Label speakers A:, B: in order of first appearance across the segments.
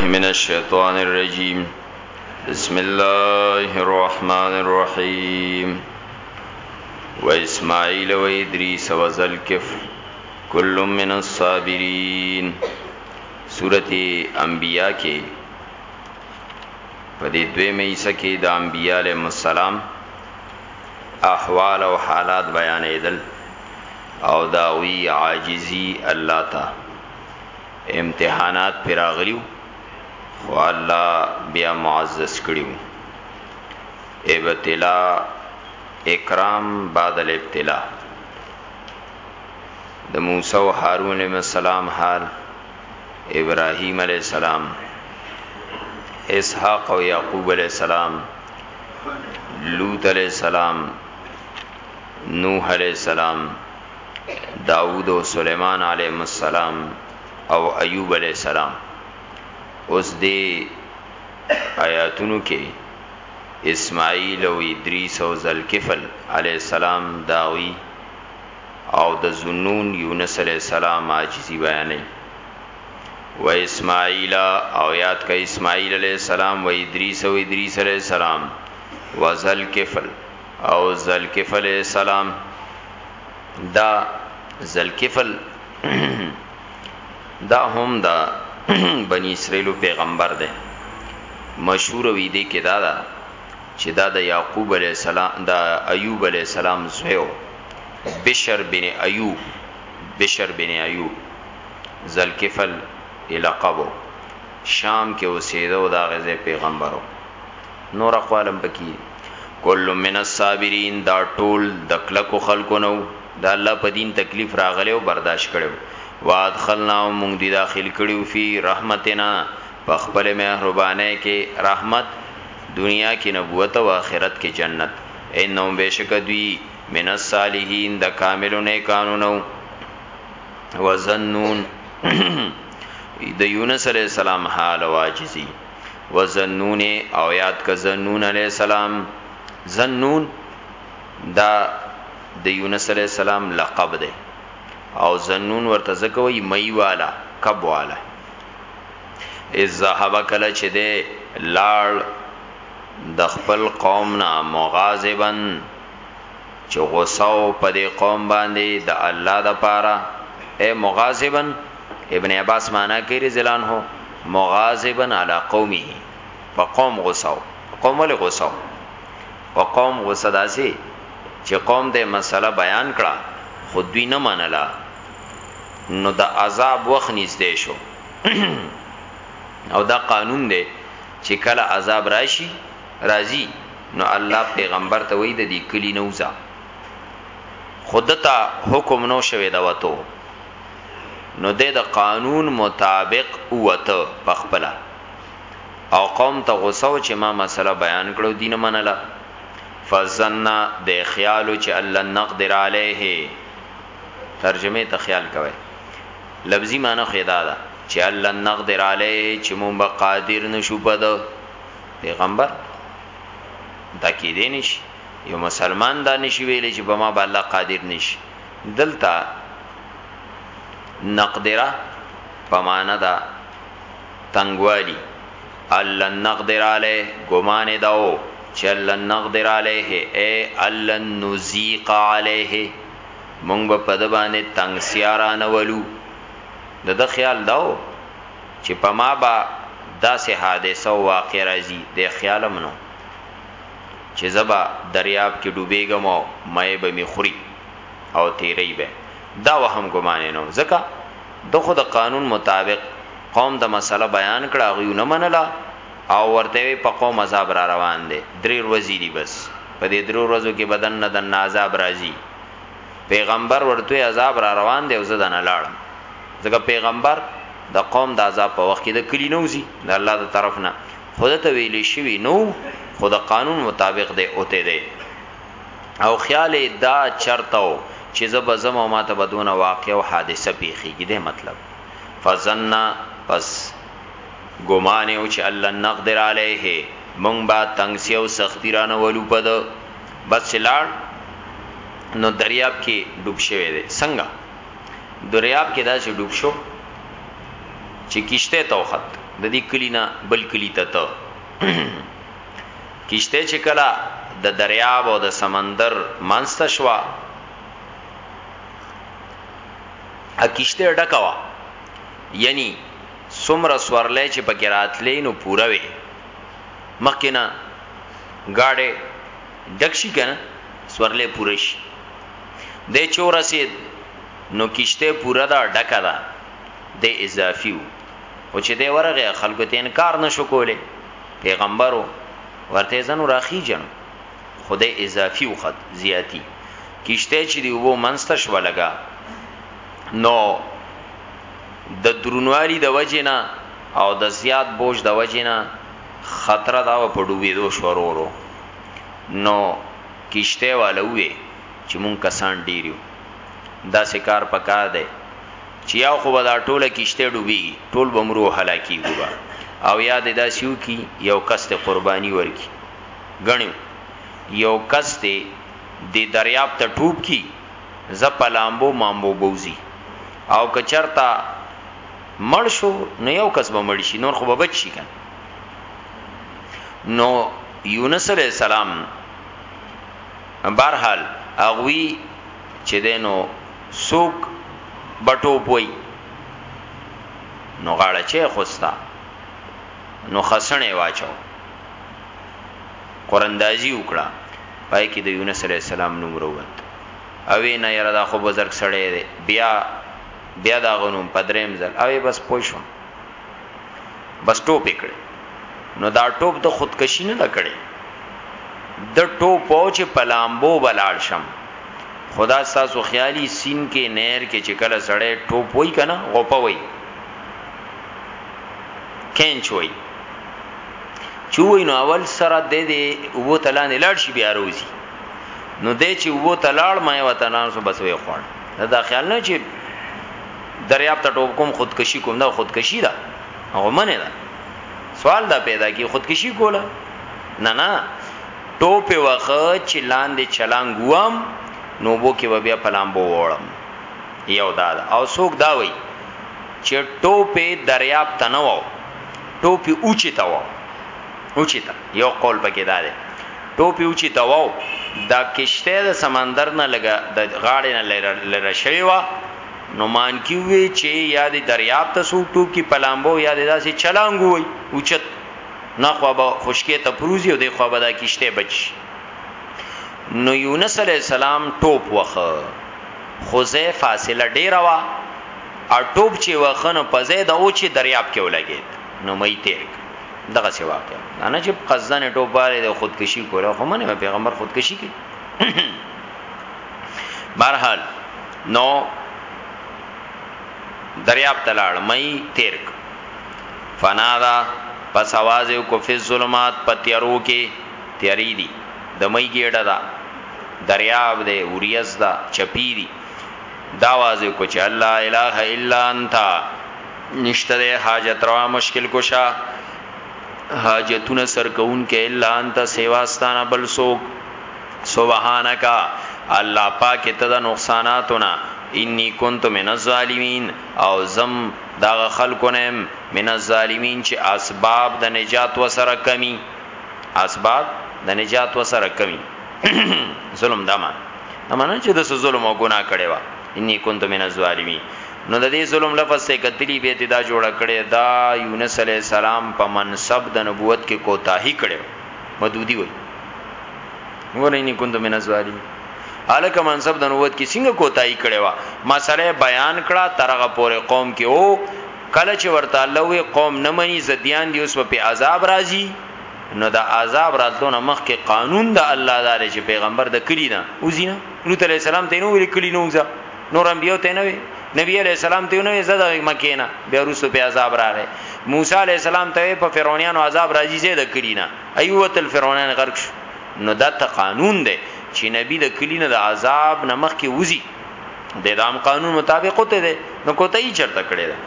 A: الله من الشیطان الرجیم بسم الله الرحمن الرحیم و اسماعیل و ادریس و ذلکف کل من الصابرین سورت انبیاء کې په دې دوی مېسه کې د انبیاء علیهم السلام احوال او حالات بیانېدل او داوی عاجزی الله تعالی امتحانات پی راغلی وو خو الله بیا معزز کړی وو ابتلا اکرام بعد الابتلا د موسی او هارون علیهم السلام حال ابراهیم علیه السلام اسحاق او یعقوب علیه السلام لوط علیه السلام نوح علیه السلام داوود او سليمان عليهم السلام او ايوب عليه السلام اوس دې آیاتونو کې اسماعیل او ادریس او ذلکفل علی السلام داوی او د زنون یونس علی السلام عاجزی بیانې و اسماعیل او یاد کئ اسماعیل علی السلام و ادریس او ادریس علی السلام و ذلکفل او ذلکفل علی السلام دا ذلکفل دا هم دا بنی اسرائیلو پیغمبر دی مشهور وی دی کې دا دا چې دا د یعقوب علی السلام دا ایوب علی السلام زویو بشر بن ایوب بشر بن ایوب ذلکفل لقبو شام کې اوسېده او دا غزه پیغمبرو نور اقوال هم پکې دي. کل من الصابرین دا ټول د کلکو خلکو نه وو، د الله په دین تکلیف راغلی او برداشت کړی وو، وادخلناهم مونږ دوی داخل کړي وو فی رحمتنا په خپلې مهربانۍ کې، رحمت، دنیا کې نبوت او آخرت کې جنت، انهم بېشکه دوی من الصالحین د کاملو نیکانو نه وو. وذ النون، د یونس علیه السلام حال او عاجزي. و زنون او یاد ک زنون علیه السلام زنون دا د یونس علیه السلام لقب دی او زنون ورته زکوی مئی والا کب والا از ذهب کله چې ده لاړ د خپل قوم نه مغاظبن چې غصه وو په دې قوم باندې د الله د پاره اے مغاظبا ابن عباس معنا کوي رضی الله عنه مغاظبا علی قومه په قوم غصه وو قوم له غصه وو په قوم غصه داسي چې قوم ته مسله بیان کړه خو دوی نه منله نو د عذاب وخت نږدې شو او دا قانون دی چې کله عذاب راشي راځي نو الله پیغمبر ته وای د دې کلی نوزا خودتا حکم نو شوه دا وته نو د قانون مطابق اوته پخپلا او قوم ته غوسه او چې ما مسله بیان کړو دین منله فزنا د خیال چې الله نقدر علیه ترجمه ته خیال کوي لفظي معنی خدا ده چې الله نقدر علیه چې مونږ قادر نشو پد پیغمبر دا کې دی نشي یو مسلمان دا نشي ویلې چې په ما به الله قادر نشي دلته نقدره په معنا دا تنگوالی الله نقدر علی ګمان داو چې الله نقدر علیه اے الله نزیق علیه مونږ په د باندې تنگ سیارانه ولو د د خیال داو چې په ما به داسې حادثه او واقعه راځي، دی خیال هم نه و، چې زه به دریاب کې ډوبېږم او مئې به مې خوري او تېرۍ به دا وهم ګمان یې نه و، ځکه ده خو د قانون مطابق قوم ته مسئله بیان کړه، هغوی ونه منله او ورته ویې په قوم عذاب راروان دی، درې ورځې دي بس، په دې درو ورځو کې به دننه دننه عذاب راځي. پیغمبر ورته عذاب را روان دی او زه دنه لاړم ځکه پیغمبر د قوم د عذاب په وخت کې د کلی نوځي د الله د طرف نه خود ته ویلې شوی نو خود قانون مطابق دی اوته دی او خیال دا چرتاو چې زب زم او ماته بدون واقع او حادثه پیخیږي د مطلب فزننا پس ګمان او چې الله نقدر علیه مونږ با تنگسی او سختی رانه ولو پد بس چې لاړ نو دریاب کې ډوب شوی دی څنګه دریاب کې داسې ډوب شو چې کشته ته وخت د دې کلی نه بل کلی ته ته کشته چې کلا د دریاب او د سمندر منځ شوا ا کشته ډکوا یعنی سمره سورلې چې پکې راتلې نو پوره وي مخکې نه گاډې ډک شي کنه سورلې پوره شي د چورسید نو کشته پوره دا ډکه ده د اضافي او چې د ورغه خلکو ته انکار نشو کوله پیغمبرو ورته زنو راخی جن خدای اضافي او خط زیاتی کشته چې دی وو منسته شو لگا نو د درونوالي د وجې نه او د زیات بوج د وجې نه خطر دا په ډوبې دو شورورو نو کشته والا وې چې مونږ کسان ډیریو دا سکار پکار دی چې یا خو به دا ټوله کشته ډوبي ټول بمرو هلاکی ګوبا او یاد دا سیو کی یو کس ته قرباني ورکی غنیو یو کس ته د دریاب ته ټوب کی زه په لامبو مامبو بوځي او که چرته مړ شو نو یو کس به مړ شي نور خو به بچ شي کنه نو یونس علی السلام بهرحال اغوی چې دینو سوق بټو پوي نو غاړه چې خوستا نو خسنې واچو قرندازي وکړه پای کې د یونس علیه السلام نوم راووت او ویې نه یاره دا خو بزرګ سړی دی بیا بیا د هغه نوم په دریم ځل او بس پوه شوم بس ټوپ یې کړی نو دا ټوپ د خودکشي نه ده کړې د ټوپ او چې په لامبو بلاړ شم خدا ساسو خیالي سین کې نهر کې چې کله سړی ټوپ وای کنه غوپه وای کینچ وای چوي نو اول سره د دې وو تلانه لاړ شي بیا روزي نو دې چې وو تلاړ مې وطنان سو بس وي خوړ دا خیال نه چې دریاب ته ټوب کوم خودکشي کوم دا خودکشي ده هغه منه ده سوال دا پیدا کی خودکشي کوله نه نه ټوپ وخه چې لاندې چلنګ وام نو بو کې بیا پلامبو وړم یو دا, دا او څوک دا وای چې ټوپ یې دریاب ته نه واو ټوپ یې اوچې ته واو اوچې ته یو قول پکې دا دی ټوپ یې اوچې ته واو دا کشته د سمندر نه لګه د غاړې نه لره شوی و نو مان کی وی چې یا د دریاب ته سو ټوپ کی پلامبو یا د داسې چلانګو وي اوچت نه خو به خشکه ته پروزي او د خو به دا کشته بچ نو یونس علی السلام ټوپ وخه خو زه فاصله ډیره وا او ټوپ چې وخنو په ځای د اوچې دریاب کې ولګید نو مې تیر دغه سی واقع نه چې قصدن ټوپ واره د خودکشي کوله خو منه پیغمبر خودکشي کی برحال نو دریاب تلاړ مې تیر فنادا پس आवाज یو کو فی ظلمات پتیرو کې تیری دی د مې ګډه دا دریاب دی اوریز دا چپی دی دا واضح کو چې الله اله الا انت نشته ده حاجت روا مشکل کشا حاجتونه سرکون کې الا انت سیواستانه بل سوک سبحانك الله پاک ته د نقصاناتونه انی کنت من الظالمین او زم دا خلقونه من الظالمین چې اسباب د نجات وسره کمی اسباب د نجات وسره کمی ظلم دما امنه چې د ظلم او ګناه کړي وا انی كنت من الظالمین نو د دې ظلم لفظ ته کتلی به ته دا جوړ کړي دا یونس علی السلام په منصب د نبوت کې کوتاهی کړي مدودی وای ورینی کند من ازوالی الک منصب د نبوت کې څنګه کوتاهی کړي وا مسله بیان کړه ترغه پورې قوم کې او کله چې ورته الله وی قوم نه مني زديان دی اوس په عذاب راځي نو د عذاب راتلو نه مخکې قانون د الله دا دی چې پیغمبر د کلی نه وځي نه لوط علیه السلام ته نو ویل کلی نه وځه نور انبیو ته نه وی نبی علیہ السلام ته نو زده مکینا بیا وروسته په عذاب راغی موسی علیہ السلام ته په فرعونانو عذاب راځي چې د کلی نه ایوت الفرعونان غرق شو نو دا ته قانون دی چې نبی د کلی نه د عذاب نمخ کې وځي د دام قانون مطابق ته دی نو کوته یې چرته کړی دی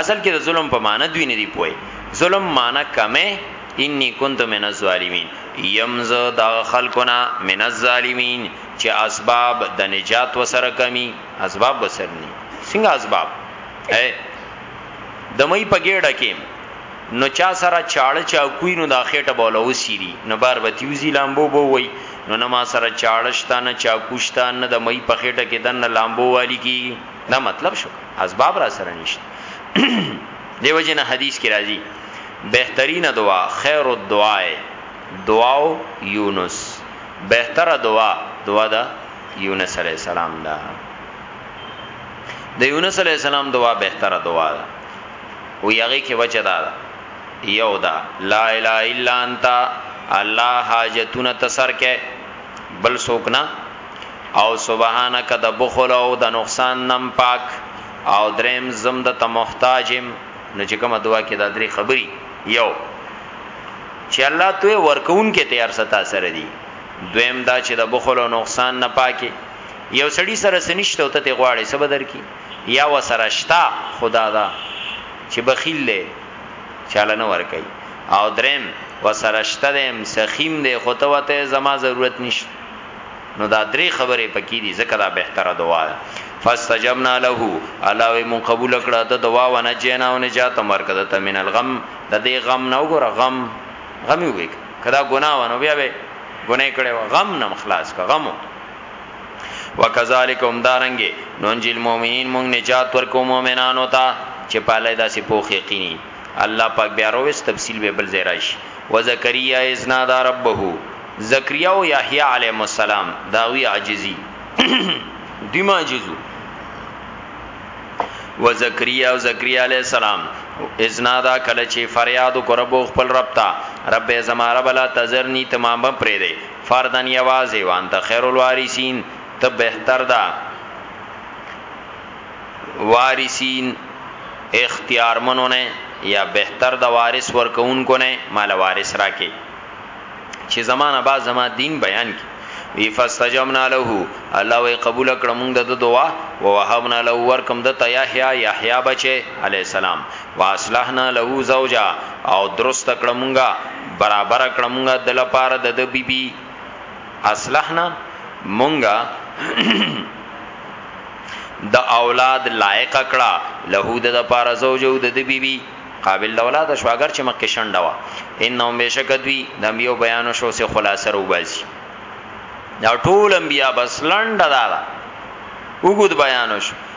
A: اصل کې د ظلم په معنی دوی نه دی پوي ظلم معنی کمه انی کنت من الظالمین یمز دا خلقنا من الظالمین چې اسباب د نجات وسره کمی اسباب وسرنی څنګه اسباب اے د مې په ګډه کې نو چا سره چاړه چا کوی نو دا خېټه بوله وسیری نو بار به تیوزی لامبو بو وای نو نه ما سره چاړشتا نه چا کوشتا نه د مې په خېټه کې دنه لامبو والی کی دا مطلب شو اسباب را سره نشته دیو جن حدیث کی راځي بهترین دعا خیر الدعاء دعا یونس بهتره دعا دعا دا یونس علی السلام دا د یونس علی السلام دعا بهتره دعا ده او یغه کې وجه دا ده یو دا لا اله الا انت الله حاجتونه تسر کې بل سوکنا او سبحانک د بخل او د نقصان نم پاک او دریم زم د ته محتاج يم نو چې کومه دعا کې دا درې خبري یو چې الله ته ورکون کې تیار ستا سره دی دویم دا چې د بخل او نقصان نه پاکي یو سړی سره سنشته او ته غواړي سبا درکې یا وسره شتا خدا دا چې بخیل له چاله نه ور کوي او دریم وسرشته دیم سخیم دی خو ته وته زما ضرورت نشته نو دا درې خبرې پکې دي ځکه دا بهتره دعا ده فاستجبنا له الله وی مون قبول کړه د دعا و نه جنا او نجات مرکز ته من الغم د دې غم نه وګوره غم غم یو وک کدا ګنا و نو بیا به ګناه کړي غم نم خلاص کا غمو وکذالک هم دارنګي نونجل مؤمنین مون نجات ورکو مؤمنانو ته چې پاله داسې پوخ یقیني الله پاک بیا رويس تفصیل به بل زیرایش و زکریا اذ نادا ربه زکریا او یحیی علیهم السلام داوی عاجزی دی معجزو و زکریا او زکریا علیہ السلام اذ نادا کله چې فریاد کو رب خپل رب تا رب زما رب لا تزرنی تمام پرې دی فردن یوازې وانت خیر الوارثین ته بهتر ده وارثین، اختیارمنو نه یا بهتر د وارث ورکوونکو نه مال وارث راکې چې زما نه بعد زما دین بیان کی وی فاستجبنا له الله وی قبول کړه موږ د دعا او وهبنا له ورکم د تیاحیا یحیا بچي علی السلام واصلحنا له زوجا او درست کړه موږ برابر کړه موږ د لپاره د بیبي بی اصلحنا مونږه د اولاد لایق کړه له د لپاره زوجو د دی بیبي قابل د اولاد شو اگر چې مکه شنډه وا انهم بشکدوی د انبیو بیان شو سه خلاصه رو باسي دا ټول انبیا بس لنډه دا وګد بیان شو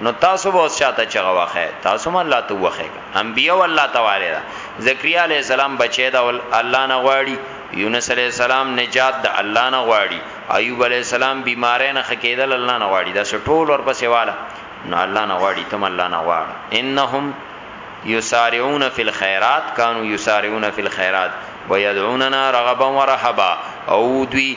A: نو تاسو به اوس چاته چغه وخه تاسو هم الله ته وخه انبیو الله تعالی دا زکریا علی السلام بچی دا الله نه غواړي یونس علی السلام نجات د الله نه غواړي ایوب علی السلام بیمارې نه خکېدل الله نه غواړي دا ټول ورپسې والا نو الله نه غواړي تم الله نه غواړي انهم یسارعون فی الخيرات کانوا یسارعون فی الخيرات ويدعوننا رغبا ورهبا او دوی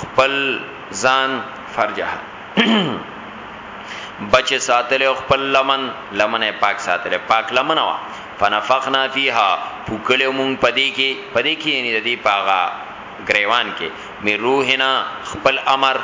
A: خپل ځان فرجها بچ ساتل او خپل لمن لمن پاک ساتل پاک لمن وا فنفخنا فیها پوکلو مون پدې کې پدې کې یعنی د دې پاغا گریوان کې می روحنا خپل امر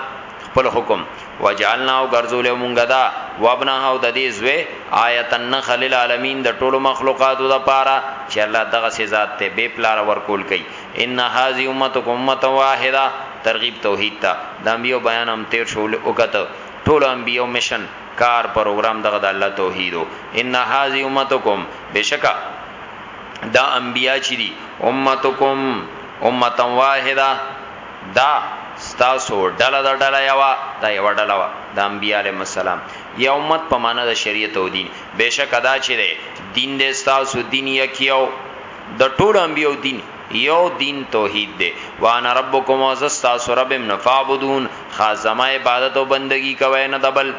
A: خپل حکم وجعلنا او غرزول مونږه دا وابنا او د دې زوی آیت النخل العالمین د ټولو مخلوقاتو د پاره چې الله دغه سزا ته به پلار ورکول کوي ان هذی امتکم امة واحدة ترغیب توحید ته د انبیاو بیان هم تیر شو ولې وکتل ټولو انبیاو مشن کار پروګرام دغه د الله توحید وو ان هذی امتکم بېشکه دا انبیا چې دي امتکم امة واحدة دا ستاسو ډله د ډله یوا دا یو ډله وا د انبیا علیهم السلام یا امت په معنا د شریعت او دین بېشکه دا چې دی دین دې ستاسو دین یکیو د ټولو انبیو دین یو دین توحید دی وانا ربکم وزستاسو ربم نفعبدون خاص زما عبادت او بندگی کوي نه دبل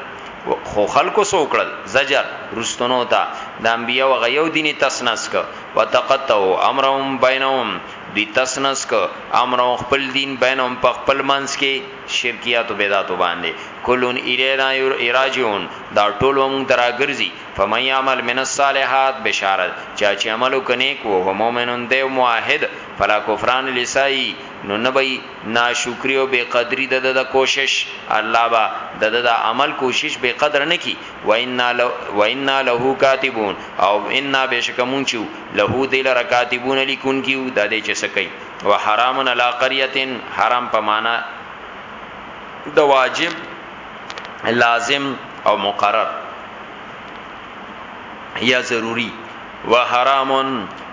A: خو خلکو سوکړل زجر رستنو ته د انبیا و غیو دینی تسنس ک وتقطعوا امرهم بینهم دی تسنس ک امرهم خپل دین بینهم په خپل منس کې شرکیات او بدعت باندې کلون الینا یراجون دا ټول موږ دراګرځي فمن يعمل من الصالحات بشارت چا چې عمل وکنيک وو هو مؤمنون دی موحد فلا کفران لسای نو نبی ناشکری او بے قدری د د کوشش الله با د د عمل کوشش بے قدر نه کی و ان له و ان له کاتبون او ان بشکمون چو له دل رکاتبون لیکون کیو د دې چې سکی و حرام علی قريه حرام په معنا د واجب لازم او مقرر یا ضروری و حرام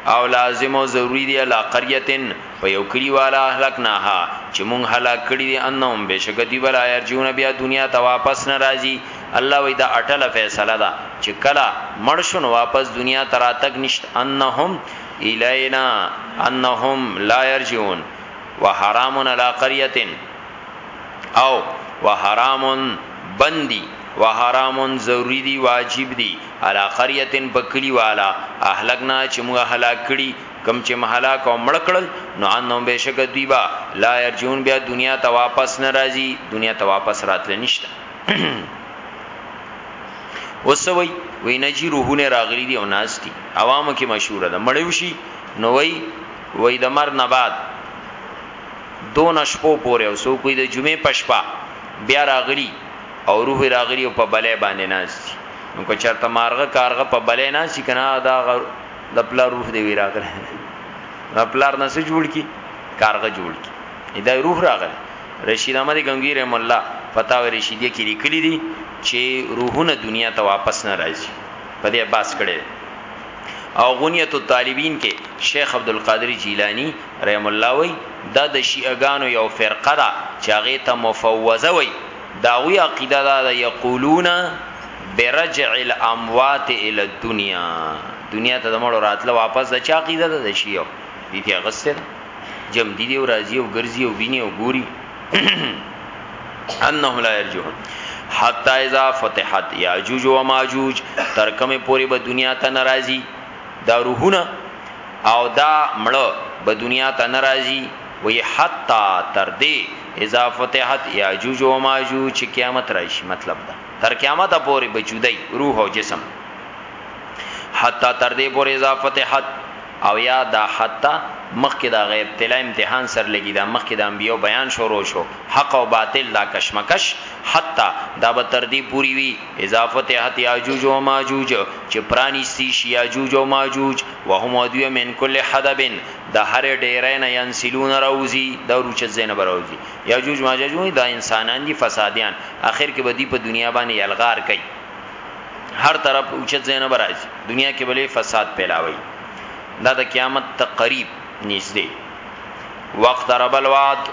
A: او لازم او ضروری دی علا قریتن په یو کلی والا اهلکناها چې مونږ هلاک کړي دي انهم بشکتی ولا يرجون بیا دنیا ته واپس ناراضي الله وی دا اٹل فیصله ده چې کلا مرشن واپس دنیا ته راتګ نشته انهم الینا انهم لا يرجون وحرام علی قريه او وحرامن بندی وحرامن ضروری دی واجب دی علا قریه په کلی والا اهلکنا چې موږ هلاک کړي کم چې مهلاک او مړ کړل نو انهم بشک دیبا لا يرجون بیا دنیا ته واپس ناراضي دنیا ته واپس راتل نشته وسوي وی نجی روحونه راغلي دي او ناس دي عوامو کې مشهور ده مړیو شي نو وی وی د مر نه بعد دونه شپو پورې او څوک وایي د جمعې په شپه بیا راغلي او روح یې راغلي او په بلۍ باندې ناست دي، نو که چېرته مارغه کارغه په بلۍ ناست وي که نه د هغه د پلار روح دی وي راغلی د پلار نه څه جوړ کړي کارغه جوړ کړي دا روح راغلی رشید احمد ګنګوی رحم الله فتاوی رشیدیه کې لیکلي دي چې روحونه دنیا ته واپس نه راځي په دې باس کړي او غنیت الطالبین کې شیخ عبد القادر جیلانی رحم الله وایي دا د شیعه ګانو یو فرقه ده چې هغې ته مفوضه وایي دهغوی عقیده دا ده یقولون برجع الاموات الی الدنیا دنیا ته د مړو راتله واپس د چا عقیده ده د شیعه دي ته غسته ده جم دي دی او راځي او ګرځي او ویني او ګوري انه لا يرجون حتا اذا فتحت یاجوج و ماجوج ترکمه پوری به دنیا ته ناراضي دا روحونه او دا مړه به دنیا ته ناراضي وی حتا تر دې اذا فتحت یاجوج و ماجوج چې قیامت راشي مطلب دا تر قیامت پورې بچودای روح او جسم حتا تر دې پورې اذا فتحت او یا دا حتا مخکې دا غیب تلا امتحان سر لګی دا مخکې د انبیو بیان شروع شو حق او باطل دا کشمکش حتا دا به تر دې پوری وی اذا فتحت یاجوج و ماجوج چې پرانیستی شي یاجوج او ماجوج وهم ودوی من کل حدب د هر ډیرې نه ينسلون راوزی د روچ زین براوزی یاجوج ماجوج وي دا انسانان دي فسادیان اخر کې بدی په دنیا باندې یلغار کوي هر طرف اوچت زین برازي دنیا کې بلې فساد پیلاوي دا د قیامت ته قریب نږدې وقت رب الواد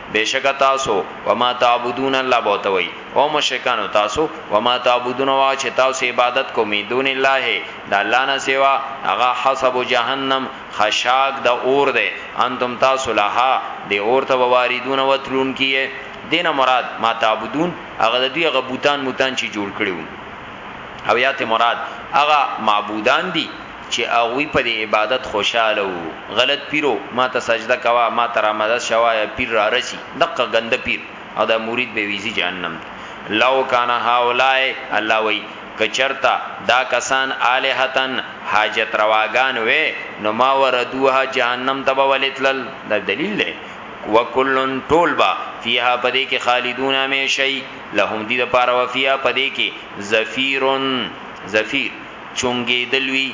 A: بشک تاسو وما تعبدون الله بوتوي او مشرکان تاسو وما تعبدون وا چې تاسو عبادت کومي دون الله د الله نه سوا هغه حسب جهنم خشاک د اور ده انتم تاسو لها د اور ته واردون وترون کیه دینه مراد ما تعبدون هغه د دوی غبوتان موتان چې جوړ کړیو او یاته مراد هغه معبودان دي چې هغوی په دې عبادت خوشحاله وو، غلط پیرو ماته سجده کوه، ماته رامدد شه وایه پیر رارسي، دقه ګنده پیر او دا مرید به ویځي جهنم ته، لو کان هؤلاء، الله وایي که چرته دا کسان آلهة، حاجت رواګان، وی نو ما وردوها، جهنم ته به ولې تلل، دا دلیل دی، وکل، ټول به، فیها، په دې کې، خالدون، همیشه وي، لهم، دوی لپاره، وفیها، په دې کې، زفیر، زفیر. چونګېدل وی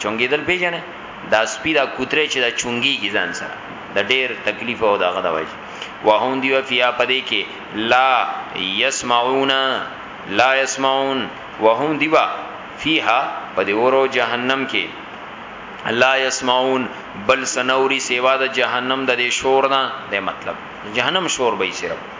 A: چونګېدل پیژنه دا سپی دا کوتره چې دا چونګېږي ځان سره د ډېر تکلیف او دغه د وجه وهم دی فیا پدې کې لا یسمعون لا یسمعون وهم دی با فیها پدې اورو جهنم کې لا یسمعون بل سنوري سیوا د جهنم د شور نه د مطلب جهنم شور به یې صرف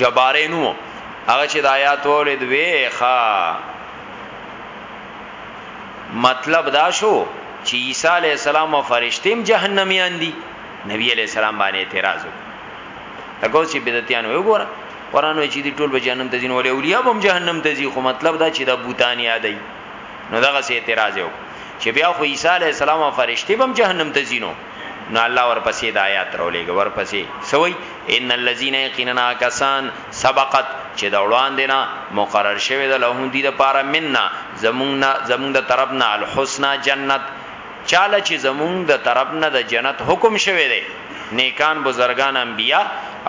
A: جباره نو هغه چې د آیات ولید ویخه مطلب دا شو چې عیسی علی السلام او فرشتیم جهنميان دي نبی علی السلام باندې اعتراض وکړ تاسو چې بدعتيان وګوره قران وی چې دي ټول به جهنم ته ځین ولې اولیاء هم جهنم ته ځي خو مطلب دا چې دا بوتان یادای نو دغه سي اعتراض یو چې بیا خو عیسی علی السلام او فرشتي هم جهنم ته ځینو نو الله ورپسې د آیات رولېږي ورپسې سوي ان الذين يقيننا کسان سبقت چې د وړاندې نه مقرر شوی د لهون دي د پاره مننا زمونږ نه زمونږ د طرف نه الحسنا جنت چاله چې زمونږ د طرف نه د جنت حکم شوی دی نیکان بزرگان انبیا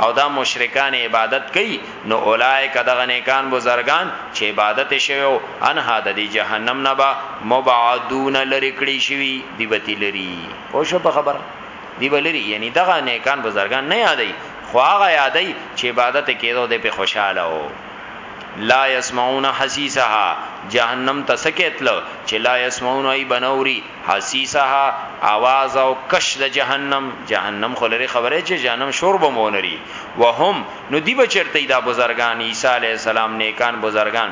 A: او دا مشرکان عبادت کوي نو اولایک دغه نیکان بزرگان چې عبادت شوی او انها د جهنم نه با مبعدون لری کړی شوی دی بتی لري پوه شو په خبره دی بلری یعنی دغه نیکان بزرگان نه یادای خو هغه یادای چې عبادت کېدو د په خوشاله او لا يسمعون حسيسها جهنم تسکیت لو چې لا يسمعون ای بنوري حسيسها आवाज او کش د جهنم جهنم خو لري خبره چې جهنم شور به مونري وهم نو دی بچرته دا بزرگان عيسى عليه السلام نیکان بزرگان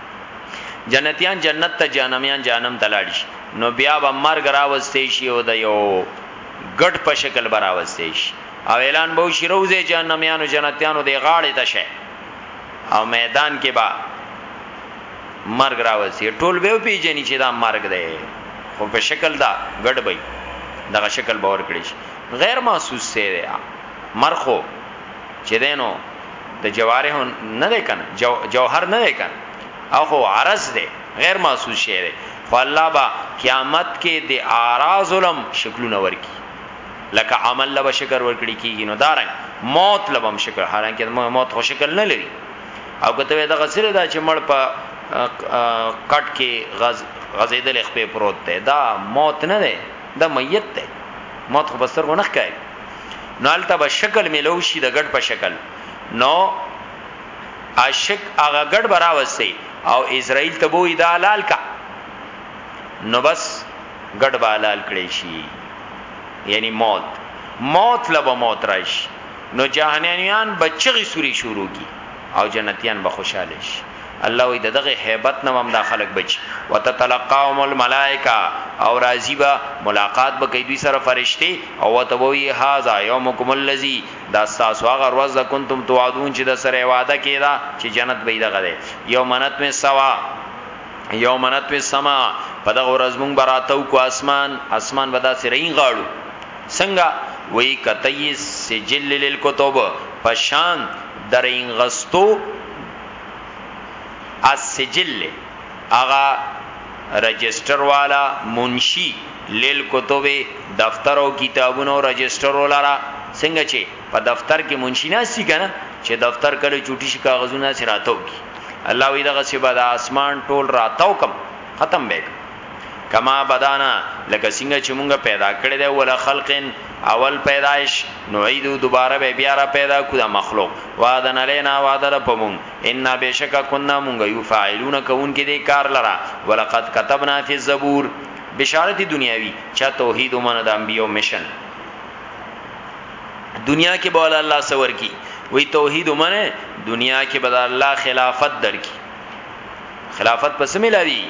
A: جنتیان جنت ته جهنميان جهنم ته لاړ شي نو بیا به مرګ راوستي شي او د یو ګډ په شکل براوستي شي او اعلان به شي روزه جهنميانو جنتیانو دی غاړه ته شي او میدان کې با مرګ راوستي ټول به پیژني چې دا مرګ دی خو په شکل دا ګډ وي دغه شکل باور کړی شي غیر محسوس سي مرخو چې دینو د جواره نه ده کنه جو جوهر نه ده کنه او خو عرض ده غیر محسوس شی ده خو الله با قیامت کې د اعراض علم شکلونه ورکی لکه عمل لبا شکر ورکړي کیږي نو دارنګ موت لبم شکر حالانکه موت خو شکل نه لري او کته دغه سره دا چې مړ په کټ کې غز غزیدل خپې پروت ده دا موت نه ده دا میت ده موت خو بستر غو نخ کوي نو الته به شکل ملو شي د ګډ په شکل نو عاشق هغه ګډ براوسي او اسرائیل ته وې دا حلال کا نو بس ګډ به حلال کړی شي یعنی موت موت لبه موت راشي نو جهنميان بچغي سوري شروع کی او جنتیان به خوشاله شي الله وی دغه hebat نه هم دا خلق بچ وتتلقاهم الملائکه او راضی با ملاقات به کوي دوی سره فرشتي او توي هاذا يومكم الذي دا تاسو هغه ورځ ده کنتم توعدون چې د سره وعده کیدا چې جنت به دغه ده یومنت می سوا یومنت می سما په دغه ورځ مونږ براتو کو اسمان اسمان ودا سره یې غاړو څنګه وی کتیس سجل للکتب پشان درین غستو السجل اغا رجستر والا منشی لیل کتب دفتر او کتابونو رجستر ولرا څنګه چې په دفتر کې منشی ناشي کنه چې دفتر کله چوټي شي کاغذونه سره راتو کی الله وی دغه سبا د اسمان ټول راتاو کم ختم به کما بدانا لکه څنګه چې مونږه پیدا کړی دی ول خلقن اول پیدائش نعیدو دوباره به بیا را پیدا کو دا مخلوق وعدن علینا وعدر پمون ان بشک کنا مونږ یو فاعلون کون کې دې کار لرا ولقد كتبنا فی الزبور بشارت دنیاوی چا توحید ومنه د انبیو مشن دنیا کې بول الله سور کی وی توحید ومنه دنیا کې بد الله خلافت در کی خلافت پس ملاوی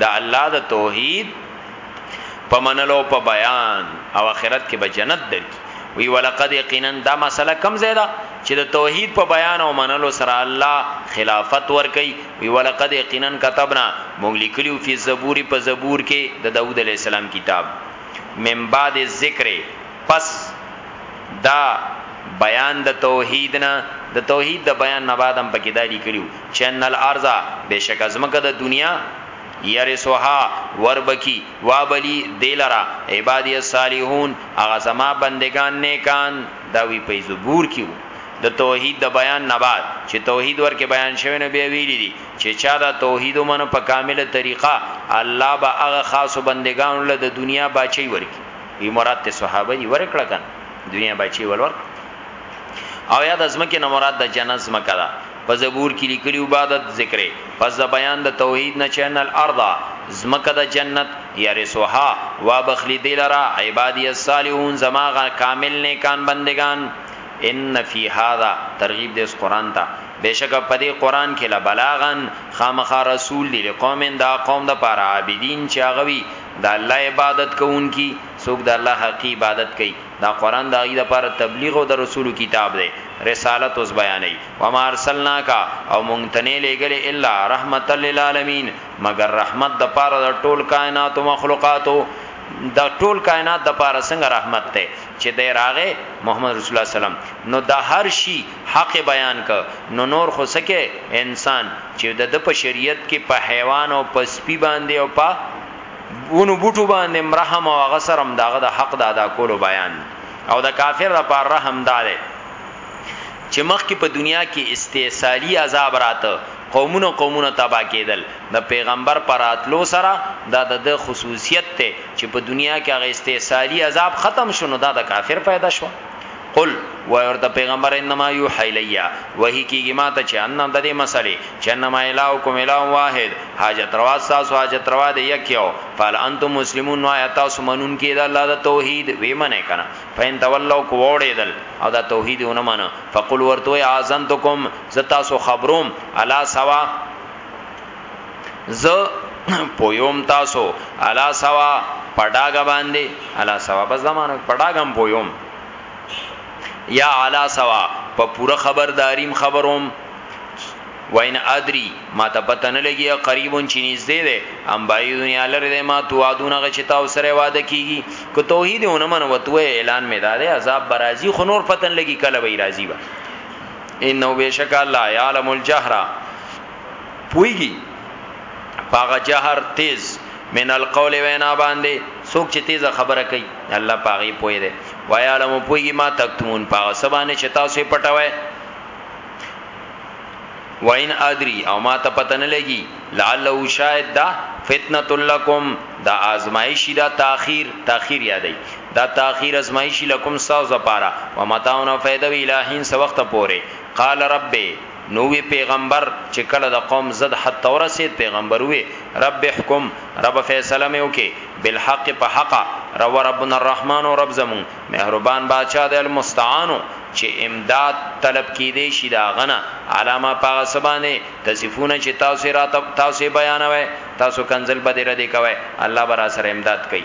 A: د الله د توحید په منلو په بیان او آخرت کې به جنت درکې وی ولقد یقینا دا مسله کم زیاده چې د توحید په بیان او منلو سره الله خلافت ور کوي وی ولقد یقینا كتبنا مونږ لیکلو فی زبور په زبور کې د داوود علی السلام کتاب من بعد ذکر پس دا بیان د توحید نه د توحید د بیان نه بعد هم پکې دا لیکلو چې ان الارض بېشکه ځمکه د دنیا یرثها ور به کړي وا به لي دې لره عبادي الصالحون هغه زما بندګان نېکان دا وي په زبور کې وو د توحید د بیان نه بعد چې توحید ورکې بیان شوی نو بیا ویلي دي چې چا دا توحید ومنه په کامله طریقه الله به هغه خاصو بندګانو له د دنیا باچي ورکړي وي مراد ته صحابه دي ورکړه کنه دنیا باچي ول ورکړه او یا د ځمکې نه مراد د جنت ځمکه ده په زبور کې لیکلی عبادت ذکر پس د بیان د توحید نه چینل ارض زمکه د جنت یارسوها وا بخلی دلرا عبادی الصالحون زماغه کامل نیکان بندگان ان فی هذا ترغیب د قران ته بشک په دې قران کې لا بلاغن خامخا رسول دی قوم دا قوم د پاره عابدین چې هغه وی د الله عبادت کوونکی څوک د الله حقی عبادت کوي دا قران د هغوی لپاره تبلیغ او د رسولو کتاب دی، رسالت اوس بیانوي، وما ارسلناک او مونږ ته نه لېږلې الا رحمتا للعالمین مګر رحمت د پاره د ټول کائنات او مخلوقاتو، د ټول کائنات د پاره څنګه رحمت دی چې دی راغی محمد رسول الله صلی الله علیه وسلم نو د هر شي حق یې بیان کړ نو نور خو څه کوې انسان چې د ده په شریعت کې په حیوان او په سپي باندې او په ونو بوټو باندې مرحم او غسرم داغه د حق د ادا کولو بیان او د کافر لپاره رحم داله چې مخکې په دنیا کې استیصالی عذاب راته قومونه قومونه تبا کېدل د پیغمبر پراتلو سره دا د خصوصیت ته چې په دنیا کې هغه استیصالی عذاب ختم شونه دا د کافر پیدا شو قل وای ورته پیغمبر انما یوحی لیا وحی کیږي ما ته چې ان د دې مسلې چې انما الهکم اله واحد حاجت روا تاسو حاجت روا دی یک یو فال انتم مسلمون نو آیا تاسو منون کې د الله د توحید وی منه کنه فین تولوا کو وړېدل او دا توحیدونه منه فقل ورته اعزنتکم زتا سو خبروم الا سوا ز پویوم تاسو الا سوا پډاګ باندې الا سوا بس زمانه پډاګم پویوم یا علا سوا په پوره خبرداریم خبروم وین ادری ما ته پته نه لګي قریبون چې نږدې ده ام بعیدون یا لره ده ما تو عادون غ چې تاسو سره وعده کیږي که توحید ونه من وتوه اعلان می داده عذاب برازي خو نور پته نه لګي کله وی راضی به انه بشک الله یعلم الجهر پویږي پاغه جهر تیز من القول وینا باندې څوک چې تیزه خبره کوي الله پاغي پوی دی وای عالم پویږي ما تکتمون پاغه سبانه چې تاسو پټوي وین ادری او ما ته پته نه لګي لعله شاید دا فتنه لکم دا آزمایشی دا تاخير تاخير یادای دا تاخير آزمایشی لکم ساز لپاره و متاونه فائدہ ویلاهین سو وخت پوره قال رب نو وی پیغمبر چه کله د قوم ضد حد ته ورسید پیغمبر ووی، رب احکم، ربه فیصله مې وکړې، بالحق په حقه، رب وربنا الرحمن او رب زمونږ مهربان باچا دی المستعان چه امداد طلب کیدی شي د هغه نه علی ما په هغه څه باندې تصفون چه تاسو یې راته تاسو یې بیانوی تاسو کنځل بدې ردې کوی الله به راسره امداد کوي.